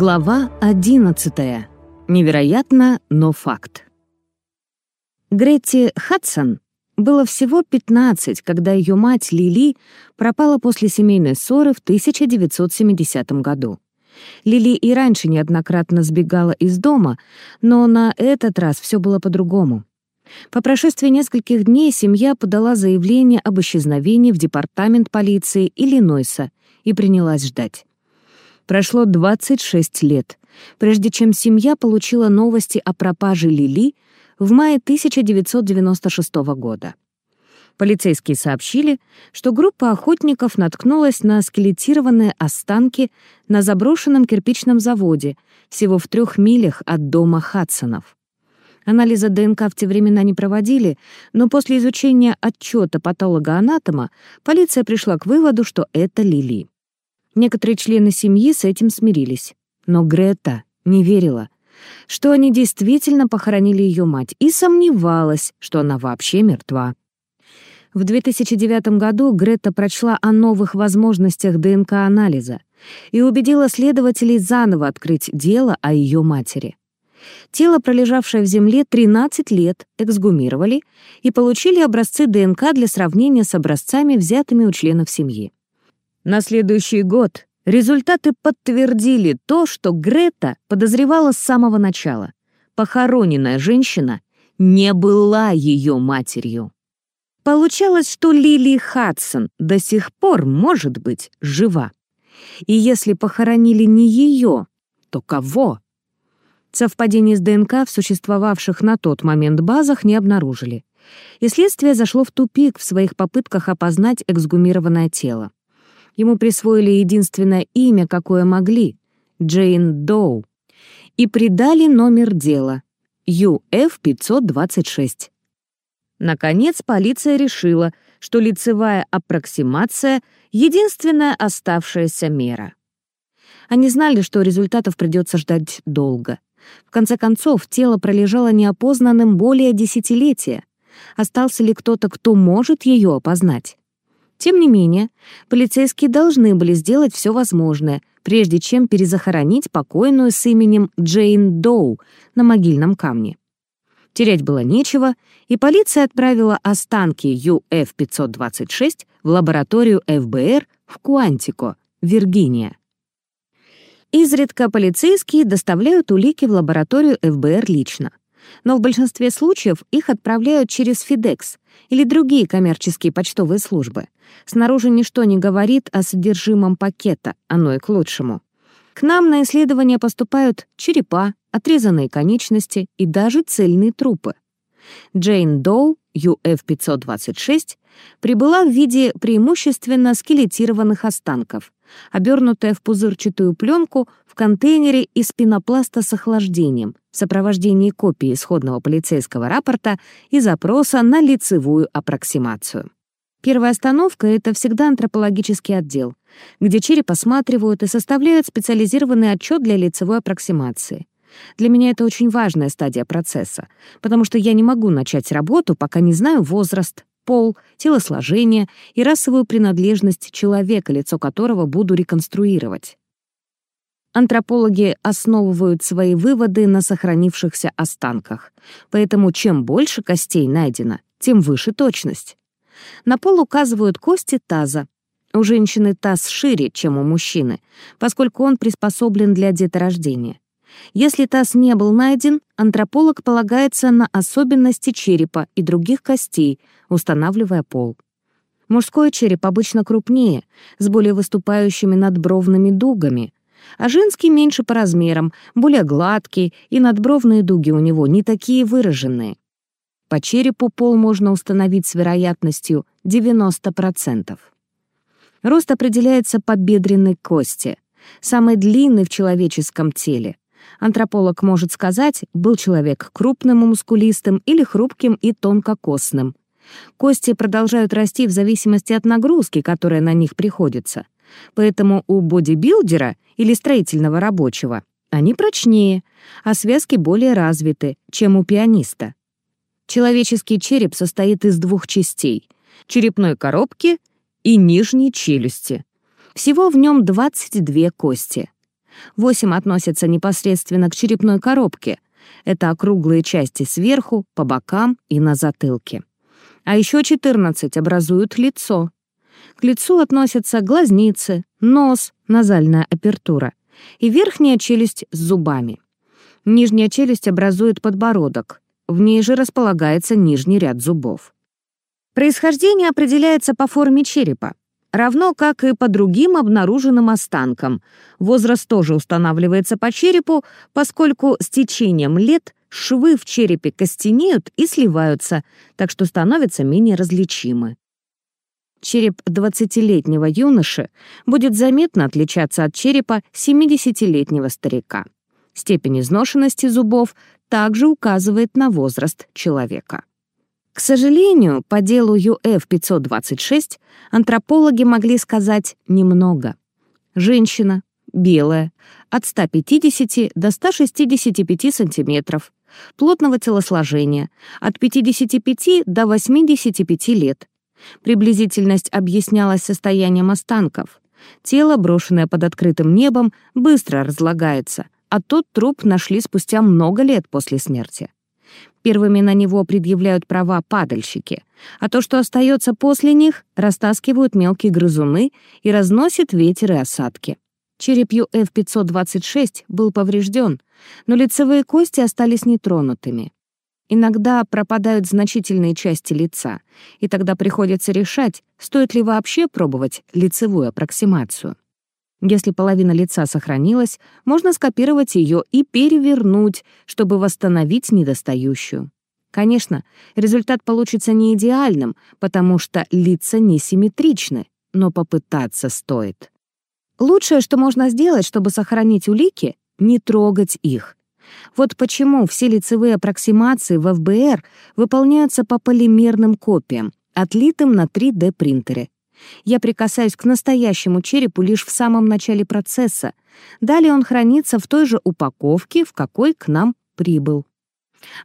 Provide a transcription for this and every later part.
Глава 11. Невероятно, но факт. Гретти Хадсон было всего 15, когда ее мать Лили пропала после семейной ссоры в 1970 году. Лили и раньше неоднократно сбегала из дома, но на этот раз все было по-другому. По прошествии нескольких дней семья подала заявление об исчезновении в департамент полиции Иллинойса и принялась ждать. Прошло 26 лет, прежде чем семья получила новости о пропаже Лили в мае 1996 года. Полицейские сообщили, что группа охотников наткнулась на скелетированные останки на заброшенном кирпичном заводе всего в трех милях от дома Хадсонов. Анализа ДНК в те времена не проводили, но после изучения отчета патолога-анатома полиция пришла к выводу, что это Лили. Некоторые члены семьи с этим смирились, но Грета не верила, что они действительно похоронили ее мать, и сомневалась, что она вообще мертва. В 2009 году Грета прочла о новых возможностях ДНК-анализа и убедила следователей заново открыть дело о ее матери. Тело, пролежавшее в земле 13 лет, эксгумировали и получили образцы ДНК для сравнения с образцами, взятыми у членов семьи. На следующий год результаты подтвердили то, что Грета подозревала с самого начала. Похороненная женщина не была ее матерью. Получалось, что Лили Хадсон до сих пор может быть жива. И если похоронили не ее, то кого? Совпадений с ДНК в существовавших на тот момент базах не обнаружили. И следствие зашло в тупик в своих попытках опознать эксгумированное тело. Ему присвоили единственное имя, какое могли — Джейн Доу, и придали номер дела — UF-526. Наконец, полиция решила, что лицевая аппроксимация — единственная оставшаяся мера. Они знали, что результатов придется ждать долго. В конце концов, тело пролежало неопознанным более десятилетия. Остался ли кто-то, кто может ее опознать? Тем не менее, полицейские должны были сделать все возможное, прежде чем перезахоронить покойную с именем Джейн Доу на могильном камне. Терять было нечего, и полиция отправила останки UF-526 в лабораторию ФБР в Куантико, Виргиния. Изредка полицейские доставляют улики в лабораторию ФБР лично. Но в большинстве случаев их отправляют через FedEx или другие коммерческие почтовые службы. Снаружи ничто не говорит о содержимом пакета, оно и к лучшему. К нам на исследования поступают черепа, отрезанные конечности и даже цельные трупы. Джейн Доу, UF-526, прибыла в виде преимущественно скелетированных останков, обернутая в пузырчатую пленку в контейнере из пенопласта с охлаждением, в сопровождении копии исходного полицейского рапорта и запроса на лицевую аппроксимацию. Первая остановка — это всегда антропологический отдел, где череп осматривают и составляют специализированный отчет для лицевой аппроксимации. Для меня это очень важная стадия процесса, потому что я не могу начать работу, пока не знаю возраст, пол, телосложение и расовую принадлежность человека, лицо которого буду реконструировать. Антропологи основывают свои выводы на сохранившихся останках, поэтому чем больше костей найдено, тем выше точность. На пол указывают кости таза. У женщины таз шире, чем у мужчины, поскольку он приспособлен для деторождения. Если таз не был найден, антрополог полагается на особенности черепа и других костей, устанавливая пол. Мужской череп обычно крупнее, с более выступающими надбровными дугами, а женский меньше по размерам, более гладкий, и надбровные дуги у него не такие выраженные. По черепу пол можно установить с вероятностью 90%. Рост определяется по бедренной кости, самой длинной в человеческом теле. Антрополог может сказать, был человек крупным и мускулистым или хрупким и тонкокосным. Кости продолжают расти в зависимости от нагрузки, которая на них приходится. Поэтому у бодибилдера или строительного рабочего они прочнее, а связки более развиты, чем у пианиста. Человеческий череп состоит из двух частей — черепной коробки и нижней челюсти. Всего в нем 22 кости. 8 относятся непосредственно к черепной коробке. Это округлые части сверху, по бокам и на затылке. А еще 14 образуют лицо. К лицу относятся глазницы, нос, назальная апертура и верхняя челюсть с зубами. Нижняя челюсть образует подбородок, в ней же располагается нижний ряд зубов. Происхождение определяется по форме черепа, равно как и по другим обнаруженным останкам. Возраст тоже устанавливается по черепу, поскольку с течением лет швы в черепе костенеют и сливаются, так что становятся менее различимы. Череп 20-летнего юноши будет заметно отличаться от черепа 70-летнего старика. Степень изношенности зубов также указывает на возраст человека. К сожалению, по делу ЮФ-526 антропологи могли сказать немного. Женщина, белая, от 150 до 165 сантиметров, плотного телосложения, от 55 до 85 лет. Приблизительность объяснялась состоянием останков. Тело, брошенное под открытым небом, быстро разлагается — а тот труп нашли спустя много лет после смерти. Первыми на него предъявляют права падальщики, а то, что остается после них, растаскивают мелкие грызуны и разносят ветер и осадки. Череп UF-526 был поврежден, но лицевые кости остались нетронутыми. Иногда пропадают значительные части лица, и тогда приходится решать, стоит ли вообще пробовать лицевую аппроксимацию. Если половина лица сохранилась, можно скопировать ее и перевернуть, чтобы восстановить недостающую. Конечно, результат получится не идеальным, потому что лица несимметричны, но попытаться стоит. Лучшее, что можно сделать, чтобы сохранить улики, не трогать их. Вот почему все лицевые аппроксимации в ФБР выполняются по полимерным копиям, отлитым на 3D-принтере. Я прикасаюсь к настоящему черепу лишь в самом начале процесса. Далее он хранится в той же упаковке, в какой к нам прибыл.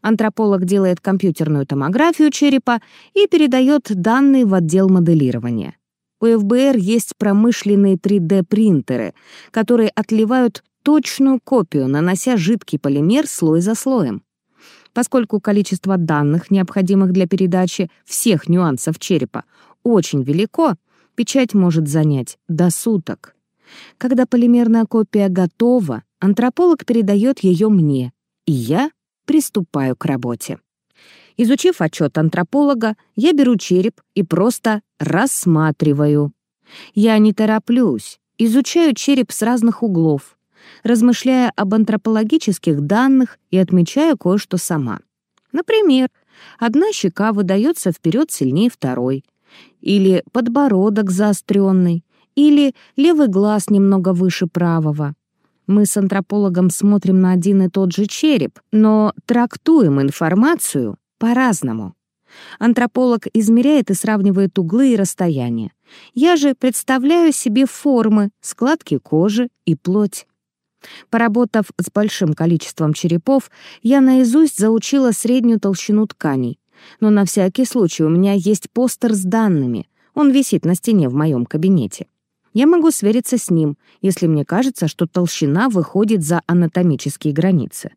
Антрополог делает компьютерную томографию черепа и передает данные в отдел моделирования. У ФБР есть промышленные 3D-принтеры, которые отливают точную копию, нанося жидкий полимер слой за слоем. Поскольку количество данных, необходимых для передачи всех нюансов черепа, очень велико, печать может занять до суток. Когда полимерная копия готова, антрополог передает ее мне, и я приступаю к работе. Изучив отчет антрополога, я беру череп и просто рассматриваю. Я не тороплюсь, изучаю череп с разных углов, размышляя об антропологических данных и отмечаю кое-что сама. Например, одна щека выдается вперед сильнее второй, или подбородок заостренный, или левый глаз немного выше правого. Мы с антропологом смотрим на один и тот же череп, но трактуем информацию по-разному. Антрополог измеряет и сравнивает углы и расстояния. Я же представляю себе формы, складки кожи и плоть. Поработав с большим количеством черепов, я наизусть заучила среднюю толщину тканей, но на всякий случай у меня есть постер с данными. Он висит на стене в моем кабинете. Я могу свериться с ним, если мне кажется, что толщина выходит за анатомические границы.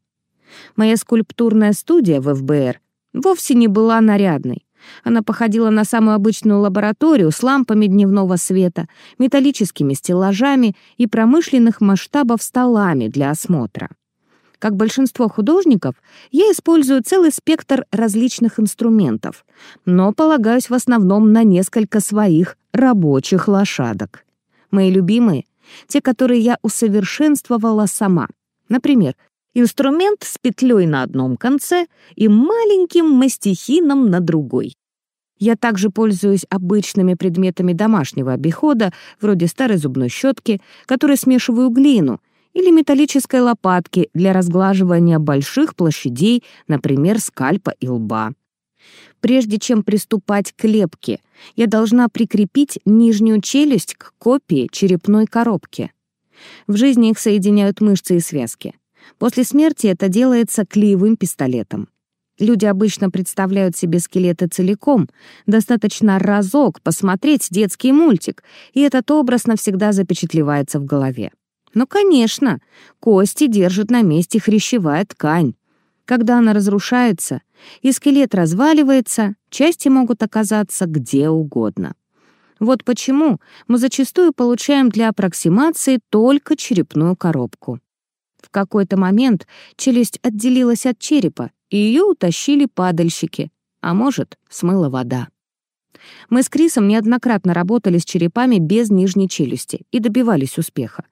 Моя скульптурная студия в ФБР вовсе не была нарядной. Она походила на самую обычную лабораторию с лампами дневного света, металлическими стеллажами и промышленных масштабов столами для осмотра. Как большинство художников, я использую целый спектр различных инструментов, но полагаюсь в основном на несколько своих рабочих лошадок. Мои любимые — те, которые я усовершенствовала сама. Например, инструмент с петлей на одном конце и маленьким мастихином на другой. Я также пользуюсь обычными предметами домашнего обихода, вроде старой зубной щетки, которые смешиваю глину — или металлической лопатки для разглаживания больших площадей, например, скальпа и лба. Прежде чем приступать к лепке, я должна прикрепить нижнюю челюсть к копии черепной коробки. В жизни их соединяют мышцы и связки. После смерти это делается клеевым пистолетом. Люди обычно представляют себе скелеты целиком. Достаточно разок посмотреть детский мультик, и этот образ навсегда запечатлевается в голове. Ну, конечно, кости держит на месте хрящевая ткань. Когда она разрушается и скелет разваливается, части могут оказаться где угодно. Вот почему мы зачастую получаем для аппроксимации только черепную коробку. В какой-то момент челюсть отделилась от черепа, и ее утащили падальщики, а может, смыла вода. Мы с Крисом неоднократно работали с черепами без нижней челюсти и добивались успеха.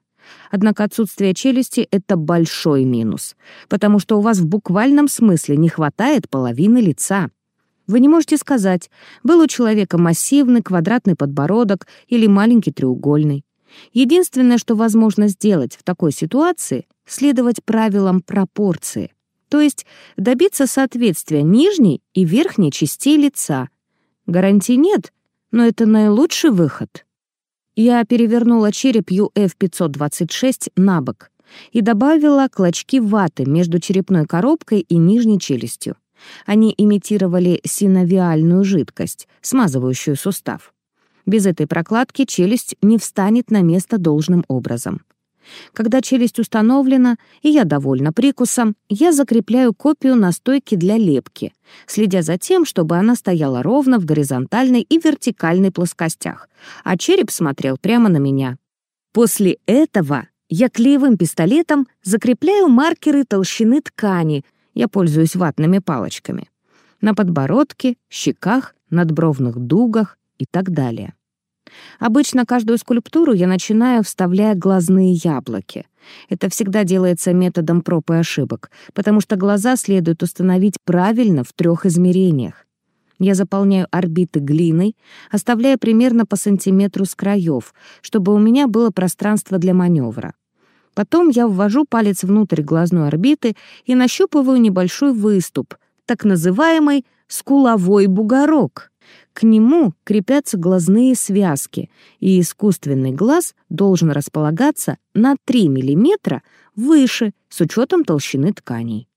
Однако отсутствие челюсти — это большой минус, потому что у вас в буквальном смысле не хватает половины лица. Вы не можете сказать, был у человека массивный квадратный подбородок или маленький треугольный. Единственное, что возможно сделать в такой ситуации — следовать правилам пропорции, то есть добиться соответствия нижней и верхней частей лица. Гарантий нет, но это наилучший выход. Я перевернула череп UF-526 на бок и добавила клочки ваты между черепной коробкой и нижней челюстью. Они имитировали синовиальную жидкость, смазывающую сустав. Без этой прокладки челюсть не встанет на место должным образом. Когда челюсть установлена, и я довольна прикусом, я закрепляю копию на стойке для лепки, следя за тем, чтобы она стояла ровно в горизонтальной и вертикальной плоскостях, а череп смотрел прямо на меня. После этого я клеевым пистолетом закрепляю маркеры толщины ткани, я пользуюсь ватными палочками, на подбородке, щеках, надбровных дугах и так далее. Обычно каждую скульптуру я начинаю, вставляя глазные яблоки. Это всегда делается методом проб и ошибок, потому что глаза следует установить правильно в трех измерениях. Я заполняю орбиты глиной, оставляя примерно по сантиметру с краев, чтобы у меня было пространство для маневра. Потом я ввожу палец внутрь глазной орбиты и нащупываю небольшой выступ, так называемый скуловой бугорок. К нему крепятся глазные связки, и искусственный глаз должен располагаться на 3 мм выше с учетом толщины тканей.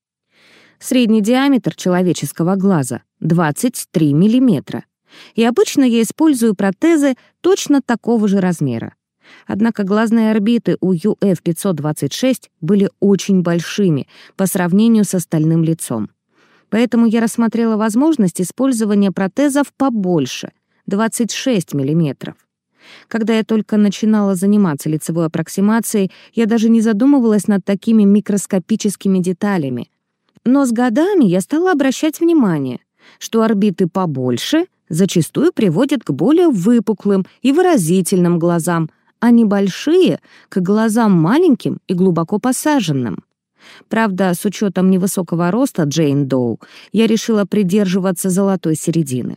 Средний диаметр человеческого глаза — 23 мм, и обычно я использую протезы точно такого же размера. Однако глазные орбиты у UF-526 были очень большими по сравнению с остальным лицом. Поэтому я рассмотрела возможность использования протезов побольше — 26 мм. Когда я только начинала заниматься лицевой аппроксимацией, я даже не задумывалась над такими микроскопическими деталями. Но с годами я стала обращать внимание, что орбиты побольше зачастую приводят к более выпуклым и выразительным глазам, а небольшие — к глазам маленьким и глубоко посаженным. Правда, с учетом невысокого роста Джейн Доу, я решила придерживаться золотой середины.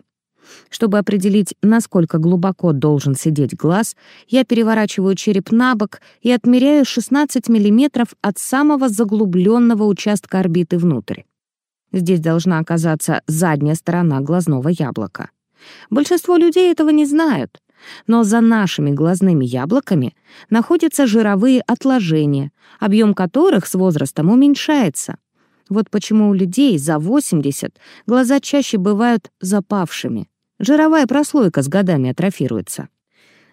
Чтобы определить, насколько глубоко должен сидеть глаз, я переворачиваю череп на бок и отмеряю 16 мм от самого заглубленного участка орбиты внутрь. Здесь должна оказаться задняя сторона глазного яблока. Большинство людей этого не знают, но за нашими глазными яблоками находятся жировые отложения, объем которых с возрастом уменьшается. Вот почему у людей за 80 глаза чаще бывают запавшими. Жировая прослойка с годами атрофируется.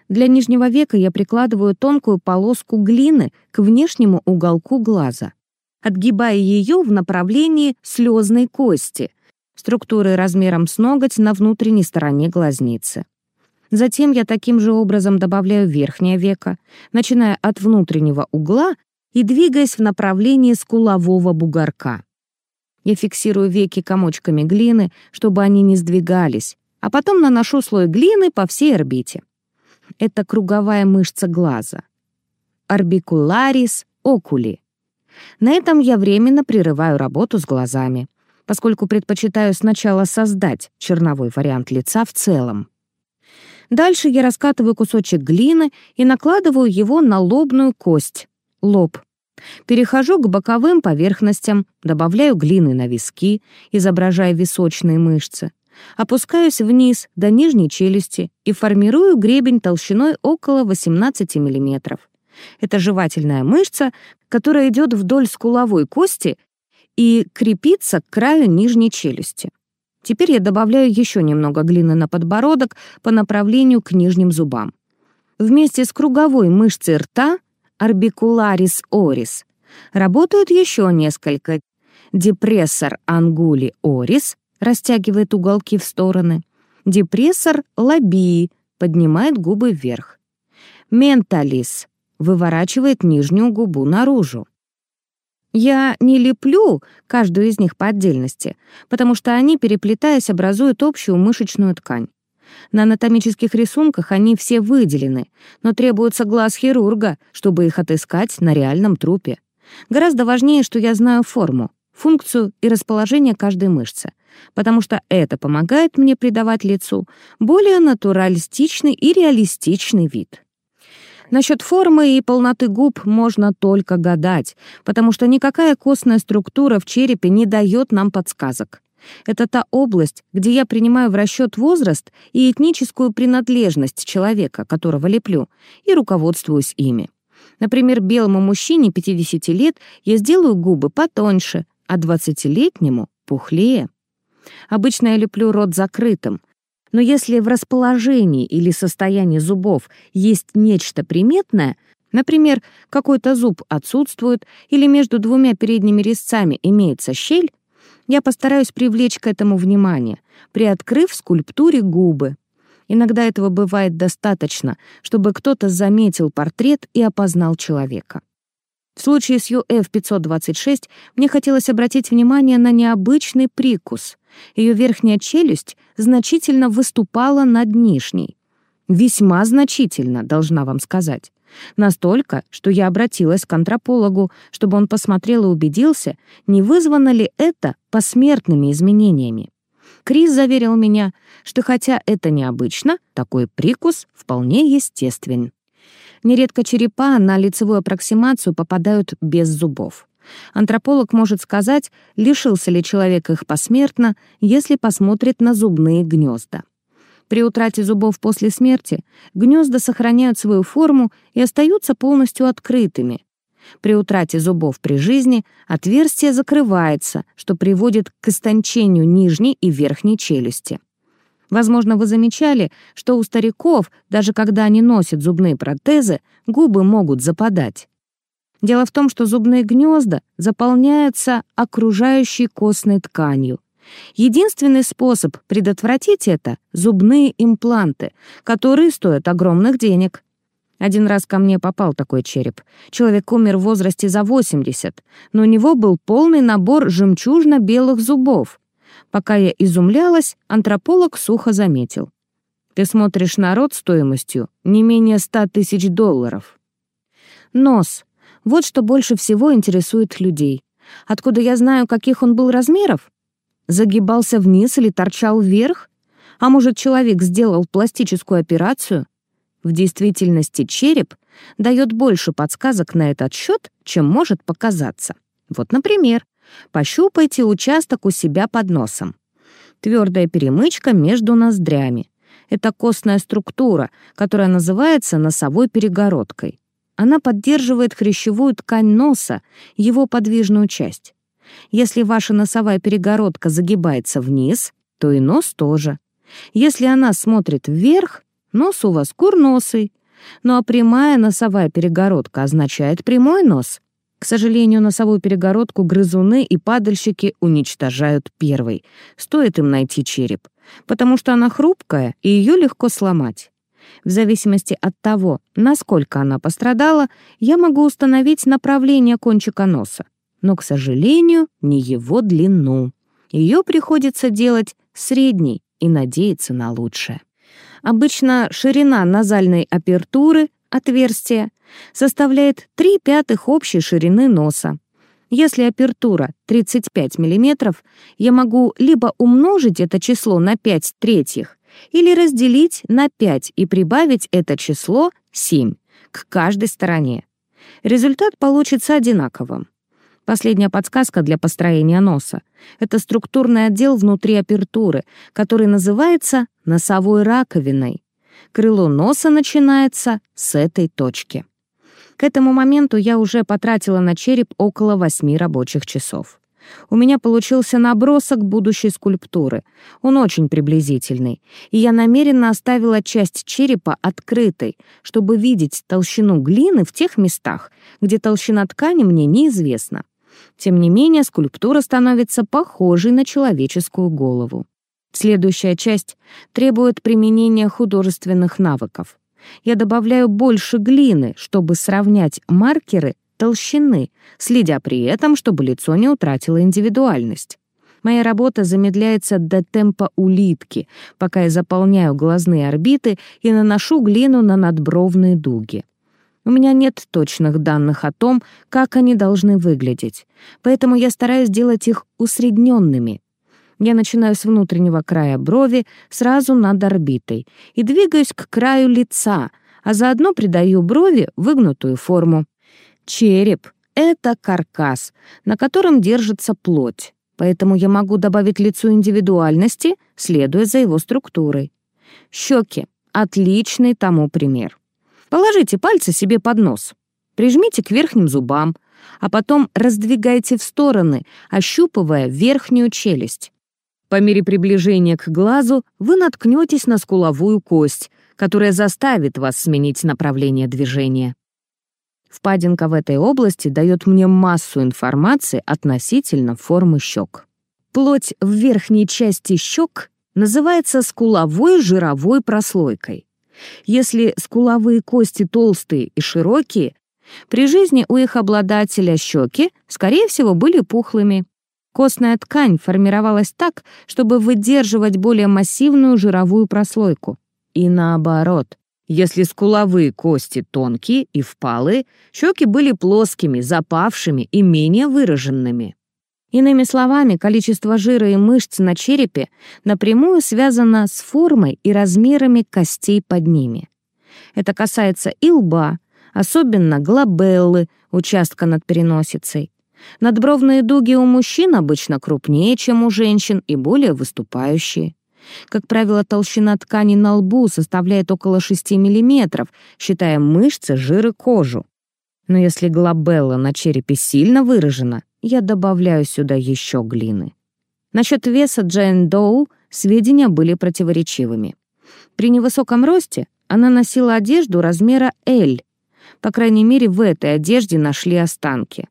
Для нижнего века я прикладываю тонкую полоску глины к внешнему уголку глаза, отгибая ее в направлении слезной кости, структуры размером с ноготь на внутренней стороне глазницы. Затем я таким же образом добавляю верхнее веко, начиная от внутреннего угла и двигаясь в направлении скулового бугорка. Я фиксирую веки комочками глины, чтобы они не сдвигались, а потом наношу слой глины по всей орбите. Это круговая мышца глаза. Орбикуларис окули. На этом я временно прерываю работу с глазами, поскольку предпочитаю сначала создать черновой вариант лица в целом. Дальше я раскатываю кусочек глины и накладываю его на лобную кость, лоб. Перехожу к боковым поверхностям, добавляю глины на виски, изображая височные мышцы. Опускаюсь вниз до нижней челюсти и формирую гребень толщиной около 18 мм. Это жевательная мышца, которая идет вдоль скуловой кости и крепится к краю нижней челюсти. Теперь я добавляю еще немного глины на подбородок по направлению к нижним зубам. Вместе с круговой мышцей рта орбикуларис орис. Работают еще несколько. Депрессор ангули орис растягивает уголки в стороны. Депрессор лабии поднимает губы вверх. Менталис выворачивает нижнюю губу наружу. Я не леплю каждую из них по отдельности, потому что они, переплетаясь, образуют общую мышечную ткань. На анатомических рисунках они все выделены, но требуется глаз хирурга, чтобы их отыскать на реальном трупе. Гораздо важнее, что я знаю форму, функцию и расположение каждой мышцы, потому что это помогает мне придавать лицу более натуралистичный и реалистичный вид. Насчет формы и полноты губ можно только гадать, потому что никакая костная структура в черепе не дает нам подсказок. Это та область, где я принимаю в расчет возраст и этническую принадлежность человека, которого леплю, и руководствуюсь ими. Например, белому мужчине 50 лет я сделаю губы потоньше, а 20-летнему — пухлее. Обычно я леплю рот закрытым, но если в расположении или состоянии зубов есть нечто приметное, например, какой-то зуб отсутствует или между двумя передними резцами имеется щель, я постараюсь привлечь к этому внимание, приоткрыв скульптуре губы. Иногда этого бывает достаточно, чтобы кто-то заметил портрет и опознал человека. В случае с UF-526 мне хотелось обратить внимание на необычный прикус. Ее верхняя челюсть значительно выступала над нижней. Весьма значительно, должна вам сказать. Настолько, что я обратилась к антропологу, чтобы он посмотрел и убедился, не вызвано ли это посмертными изменениями. Крис заверил меня, что хотя это необычно, такой прикус вполне естествен. Нередко черепа на лицевую аппроксимацию попадают без зубов. Антрополог может сказать, лишился ли человек их посмертно, если посмотрит на зубные гнезда. При утрате зубов после смерти гнезда сохраняют свою форму и остаются полностью открытыми. При утрате зубов при жизни отверстие закрывается, что приводит к истончению нижней и верхней челюсти. Возможно, вы замечали, что у стариков, даже когда они носят зубные протезы, губы могут западать. Дело в том, что зубные гнезда заполняются окружающей костной тканью, Единственный способ предотвратить это — зубные импланты, которые стоят огромных денег. Один раз ко мне попал такой череп. Человек умер в возрасте за 80, но у него был полный набор жемчужно-белых зубов. Пока я изумлялась, антрополог сухо заметил. «Ты смотришь на рот стоимостью не менее 100 тысяч долларов». Нос. Вот что больше всего интересует людей. Откуда я знаю, каких он был размеров? загибался вниз или торчал вверх? А может, человек сделал пластическую операцию? В действительности череп дает больше подсказок на этот счет, чем может показаться. Вот, например, пощупайте участок у себя под носом. Твердая перемычка между ноздрями. Это костная структура, которая называется носовой перегородкой. Она поддерживает хрящевую ткань носа, его подвижную часть. Если ваша носовая перегородка загибается вниз, то и нос тоже. Если она смотрит вверх, нос у вас курносый. Ну а прямая носовая перегородка означает прямой нос. К сожалению, носовую перегородку грызуны и падальщики уничтожают первой. Стоит им найти череп, потому что она хрупкая и ее легко сломать. В зависимости от того, насколько она пострадала, я могу установить направление кончика носа но, к сожалению, не его длину. Ее приходится делать средней и надеяться на лучшее. Обычно ширина назальной апертуры, отверстия, составляет 3 пятых общей ширины носа. Если апертура 35 мм, я могу либо умножить это число на 5 третьих, или разделить на 5 и прибавить это число 7 к каждой стороне. Результат получится одинаковым. Последняя подсказка для построения носа — это структурный отдел внутри апертуры, который называется носовой раковиной. Крыло носа начинается с этой точки. К этому моменту я уже потратила на череп около восьми рабочих часов. У меня получился набросок будущей скульптуры. Он очень приблизительный, и я намеренно оставила часть черепа открытой, чтобы видеть толщину глины в тех местах, где толщина ткани мне неизвестна. Тем не менее, скульптура становится похожей на человеческую голову. Следующая часть требует применения художественных навыков. Я добавляю больше глины, чтобы сравнять маркеры толщины, следя при этом, чтобы лицо не утратило индивидуальность. Моя работа замедляется до темпа улитки, пока я заполняю глазные орбиты и наношу глину на надбровные дуги. У меня нет точных данных о том, как они должны выглядеть, поэтому я стараюсь делать их усредненными. Я начинаю с внутреннего края брови, сразу над орбитой, и двигаюсь к краю лица, а заодно придаю брови выгнутую форму. Череп — это каркас, на котором держится плоть, поэтому я могу добавить лицу индивидуальности, следуя за его структурой. Щеки — отличный тому пример. Положите пальцы себе под нос, прижмите к верхним зубам, а потом раздвигайте в стороны, ощупывая верхнюю челюсть. По мере приближения к глазу вы наткнетесь на скуловую кость, которая заставит вас сменить направление движения. Впадинка в этой области дает мне массу информации относительно формы щек. Плоть в верхней части щек называется скуловой жировой прослойкой. Если скуловые кости толстые и широкие, при жизни у их обладателя щеки, скорее всего, были пухлыми. Костная ткань формировалась так, чтобы выдерживать более массивную жировую прослойку. И наоборот, если скуловые кости тонкие и впалые, щеки были плоскими, запавшими и менее выраженными. Иными словами, количество жира и мышц на черепе напрямую связано с формой и размерами костей под ними. Это касается и лба, особенно глобеллы, участка над переносицей. Надбровные дуги у мужчин обычно крупнее, чем у женщин, и более выступающие. Как правило, толщина ткани на лбу составляет около 6 мм, считая мышцы, жир и кожу. Но если глобелла на черепе сильно выражена, я добавляю сюда еще глины. Насчет веса Джейн Доу сведения были противоречивыми. При невысоком росте она носила одежду размера L. По крайней мере, в этой одежде нашли останки.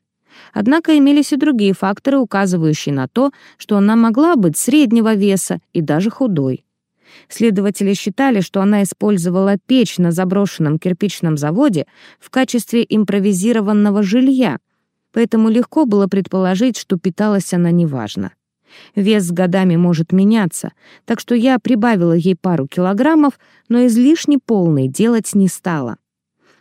Однако имелись и другие факторы, указывающие на то, что она могла быть среднего веса и даже худой. Следователи считали, что она использовала печь на заброшенном кирпичном заводе в качестве импровизированного жилья, поэтому легко было предположить, что питалась она неважно. Вес с годами может меняться, так что я прибавила ей пару килограммов, но излишне полный делать не стала.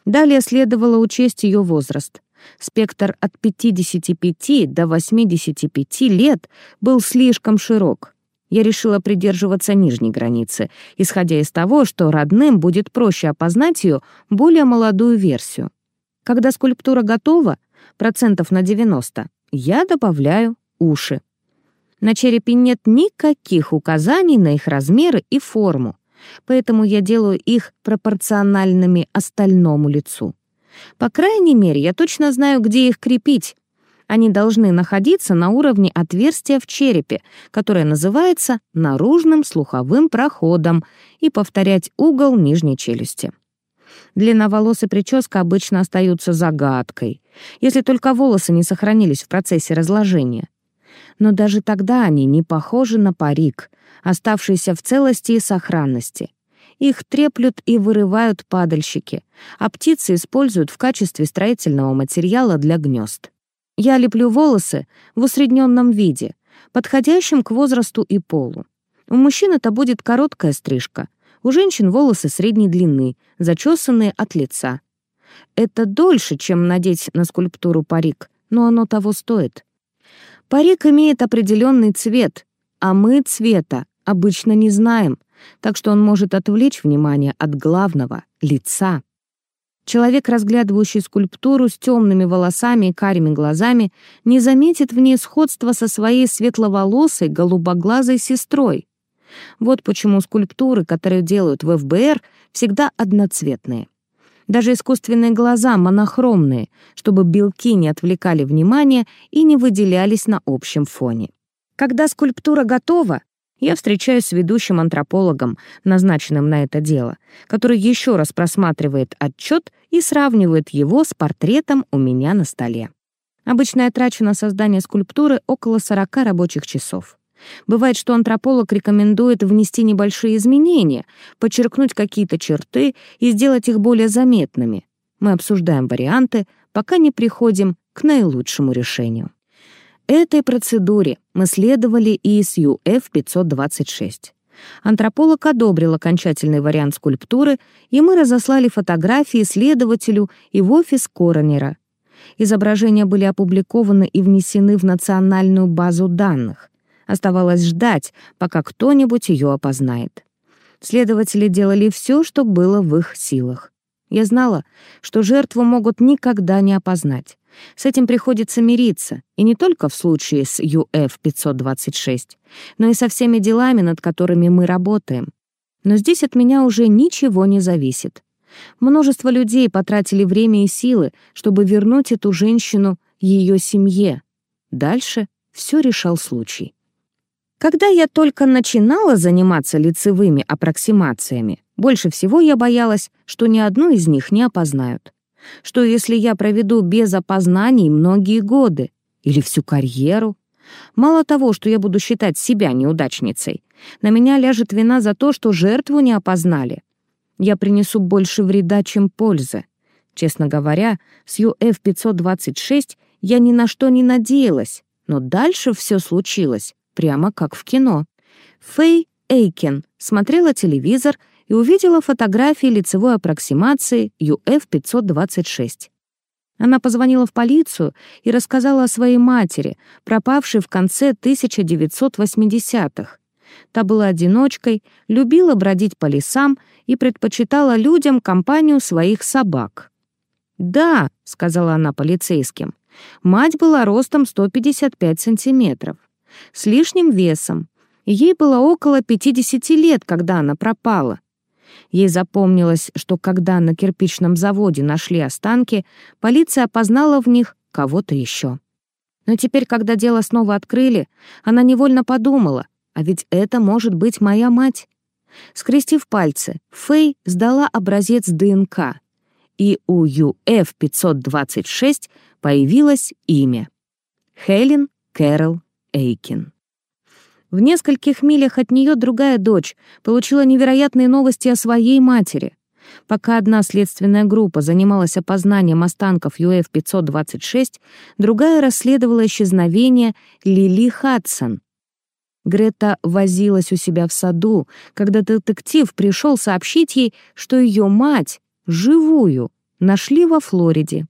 Далее следовало учесть ее возраст. Спектр от 55 до 85 лет был слишком широк. Я решила придерживаться нижней границы, исходя из того, что родным будет проще опознать ее более молодую версию. Когда скульптура готова, процентов на 90, я добавляю уши. На черепе нет никаких указаний на их размеры и форму, поэтому я делаю их пропорциональными остальному лицу. По крайней мере, я точно знаю, где их крепить. Они должны находиться на уровне отверстия в черепе, которое называется наружным слуховым проходом, и повторять угол нижней челюсти. Длина волос и прическа обычно остаются загадкой, если только волосы не сохранились в процессе разложения. Но даже тогда они не похожи на парик, оставшийся в целости и сохранности. Их треплют и вырывают падальщики, а птицы используют в качестве строительного материала для гнезд. Я леплю волосы в усредненном виде, подходящем к возрасту и полу. У мужчин это будет короткая стрижка, у женщин волосы средней длины, зачесанные от лица. Это дольше, чем надеть на скульптуру парик, но оно того стоит. Парик имеет определенный цвет, а мы цвета обычно не знаем, так что он может отвлечь внимание от главного — лица. Человек, разглядывающий скульптуру с темными волосами и карими глазами, не заметит в ней сходства со своей светловолосой, голубоглазой сестрой. Вот почему скульптуры, которые делают в ФБР, всегда одноцветные. Даже искусственные глаза монохромные, чтобы белки не отвлекали внимание и не выделялись на общем фоне. Когда скульптура готова, я встречаюсь с ведущим антропологом, назначенным на это дело, который еще раз просматривает отчет и сравнивает его с портретом у меня на столе. Обычно я трачу на создание скульптуры около 40 рабочих часов. Бывает, что антрополог рекомендует внести небольшие изменения, подчеркнуть какие-то черты и сделать их более заметными. Мы обсуждаем варианты, пока не приходим к наилучшему решению. Этой процедуре мы следовали и с UF-526. Антрополог одобрил окончательный вариант скульптуры, и мы разослали фотографии следователю и в офис коронера. Изображения были опубликованы и внесены в национальную базу данных. Оставалось ждать, пока кто-нибудь ее опознает. Следователи делали все, что было в их силах. Я знала, что жертву могут никогда не опознать. С этим приходится мириться, и не только в случае с UF-526, но и со всеми делами, над которыми мы работаем. Но здесь от меня уже ничего не зависит. Множество людей потратили время и силы, чтобы вернуть эту женщину ее семье. Дальше все решал случай. Когда я только начинала заниматься лицевыми аппроксимациями, больше всего я боялась, что ни одну из них не опознают. Что если я проведу без опознаний многие годы или всю карьеру? Мало того, что я буду считать себя неудачницей, на меня ляжет вина за то, что жертву не опознали я принесу больше вреда, чем пользы. Честно говоря, с UF-526 я ни на что не надеялась, но дальше все случилось, прямо как в кино. Фэй Эйкен смотрела телевизор и увидела фотографии лицевой аппроксимации UF-526. Она позвонила в полицию и рассказала о своей матери, пропавшей в конце 1980-х. Та была одиночкой, любила бродить по лесам и предпочитала людям компанию своих собак. «Да», — сказала она полицейским, — «мать была ростом 155 сантиметров, с лишним весом. Ей было около 50 лет, когда она пропала. Ей запомнилось, что когда на кирпичном заводе нашли останки, полиция опознала в них кого-то еще. Но теперь, когда дело снова открыли, она невольно подумала, а ведь это может быть моя мать. Скрестив пальцы, Фэй сдала образец ДНК, и у UF-526 появилось имя — Хелен Кэрол Эйкин. В нескольких милях от нее другая дочь получила невероятные новости о своей матери. Пока одна следственная группа занималась опознанием останков UF-526, другая расследовала исчезновение Лили Хадсон, Грета возилась у себя в саду, когда детектив пришел сообщить ей, что ее мать, живую, нашли во Флориде.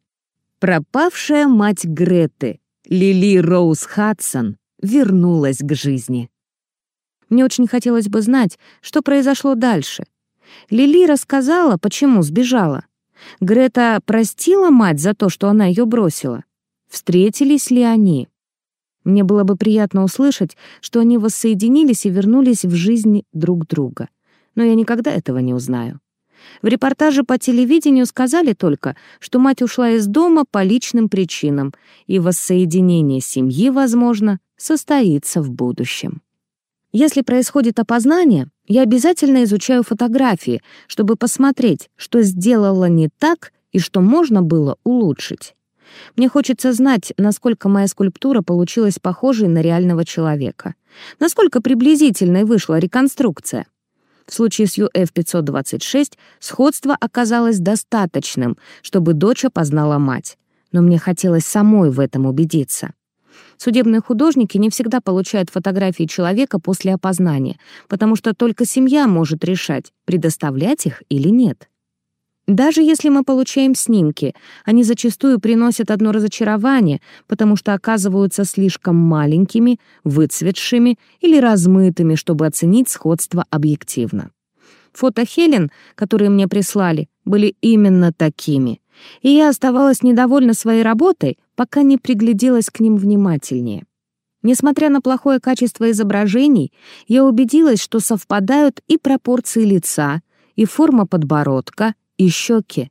Пропавшая мать Греты, Лили Роуз Хадсон, вернулась к жизни. Мне очень хотелось бы знать, что произошло дальше. Лили рассказала, почему сбежала. Грета простила мать за то, что она ее бросила. Встретились ли они? Мне было бы приятно услышать, что они воссоединились и вернулись в жизнь друг друга. Но я никогда этого не узнаю. В репортаже по телевидению сказали только, что мать ушла из дома по личным причинам, и воссоединение семьи, возможно, состоится в будущем. Если происходит опознание, я обязательно изучаю фотографии, чтобы посмотреть, что сделала не так и что можно было улучшить. Мне хочется знать, насколько моя скульптура получилась похожей на реального человека. Насколько приблизительной вышла реконструкция. В случае с UF-526 сходство оказалось достаточным, чтобы дочь опознала мать. Но мне хотелось самой в этом убедиться. Судебные художники не всегда получают фотографии человека после опознания, потому что только семья может решать, предоставлять их или нет. Даже если мы получаем снимки, они зачастую приносят одно разочарование, потому что оказываются слишком маленькими, выцветшими или размытыми, чтобы оценить сходство объективно. Фото Хелен, которые мне прислали, были именно такими, и я оставалась недовольна своей работой, пока не пригляделась к ним внимательнее. Несмотря на плохое качество изображений, я убедилась, что совпадают и пропорции лица, и форма подбородка, и щеки.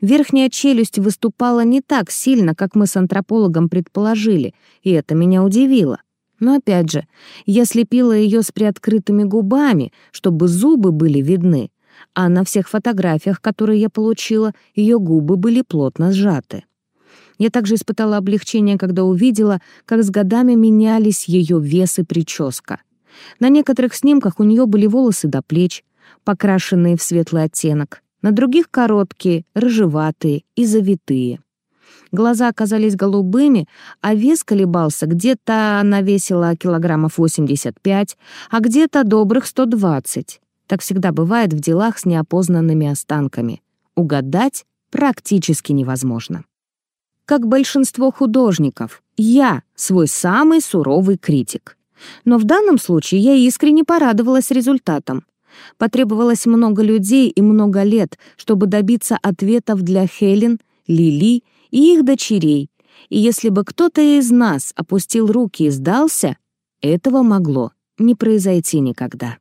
Верхняя челюсть выступала не так сильно, как мы с антропологом предположили, и это меня удивило. Но опять же, я слепила ее с приоткрытыми губами, чтобы зубы были видны, а на всех фотографиях, которые я получила, ее губы были плотно сжаты. Я также испытала облегчение, когда увидела, как с годами менялись ее вес и прическа. На некоторых снимках у нее были волосы до плеч, покрашенные в светлый оттенок, на других — короткие, рыжеватые и завитые. Глаза оказались голубыми, а вес колебался. Где-то она весила килограммов 85, а где-то добрых 120. Так всегда бывает в делах с неопознанными останками. Угадать практически невозможно. Как большинство художников, я свой самый суровый критик. Но в данном случае я искренне порадовалась результатом. Потребовалось много людей и много лет, чтобы добиться ответов для Хелен, Лили и их дочерей. И если бы кто-то из нас опустил руки и сдался, этого могло не произойти никогда.